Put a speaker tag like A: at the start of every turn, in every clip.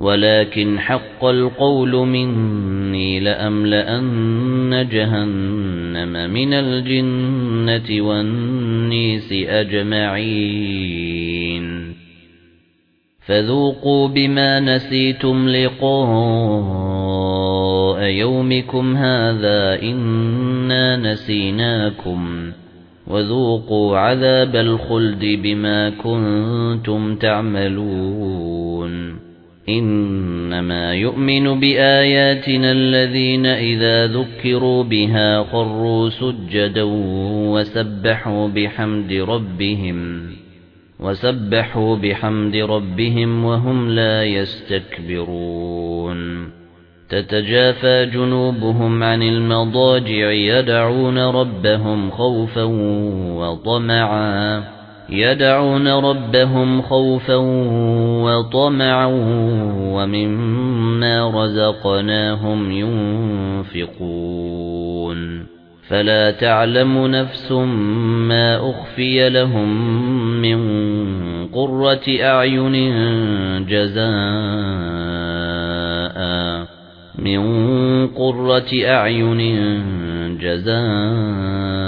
A: ولكن حق القول مني لأملأن جهنم من الجنة والنيس أجمعين. فذوقوا بما نسيتم لقاء يومكم هذا إنا نسيناكم. وذوقوا عذاب الخلد بما كنتم تعملون. إنما يؤمن بآياتنا الذين إذا ذكروا بها خروا سجدا وسبحوا بحمد ربهم وسبحوا بحمد ربهم وهم لا يستكبرون تتجافى جنوبهم عن المضاجع يدعون ربهم خوفا وطمعا يدعون ربهم خوفا وطمعا ومما رزقناهم ينفقون. فلا تعلم نفس ما أخفي لهم من قرة أعين جزاء من قرة أعين جزاء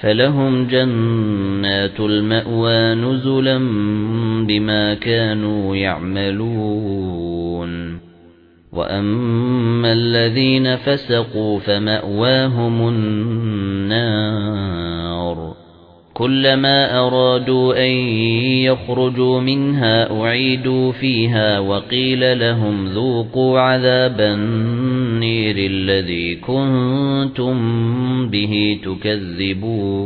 A: فَلَهُمْ جَنَّاتُ الْمَأْوَى نُزُلًا بِمَا كَانُوا يَعْمَلُونَ. وَأَمَّا الَّذِينَ فَسَقُوا فَمَأْوَاهُمُ النَّارُ. كُلَّمَا أَرَادُوا أَن يَخْرُجُوا مِنْهَا أُعِيدُوا فِيهَا وَقِيلَ لَهُمْ ذُوقُوا عَذَابَ النِّيرِ الَّذِي كُنتُم بِهِ تُكَذِّبُونَ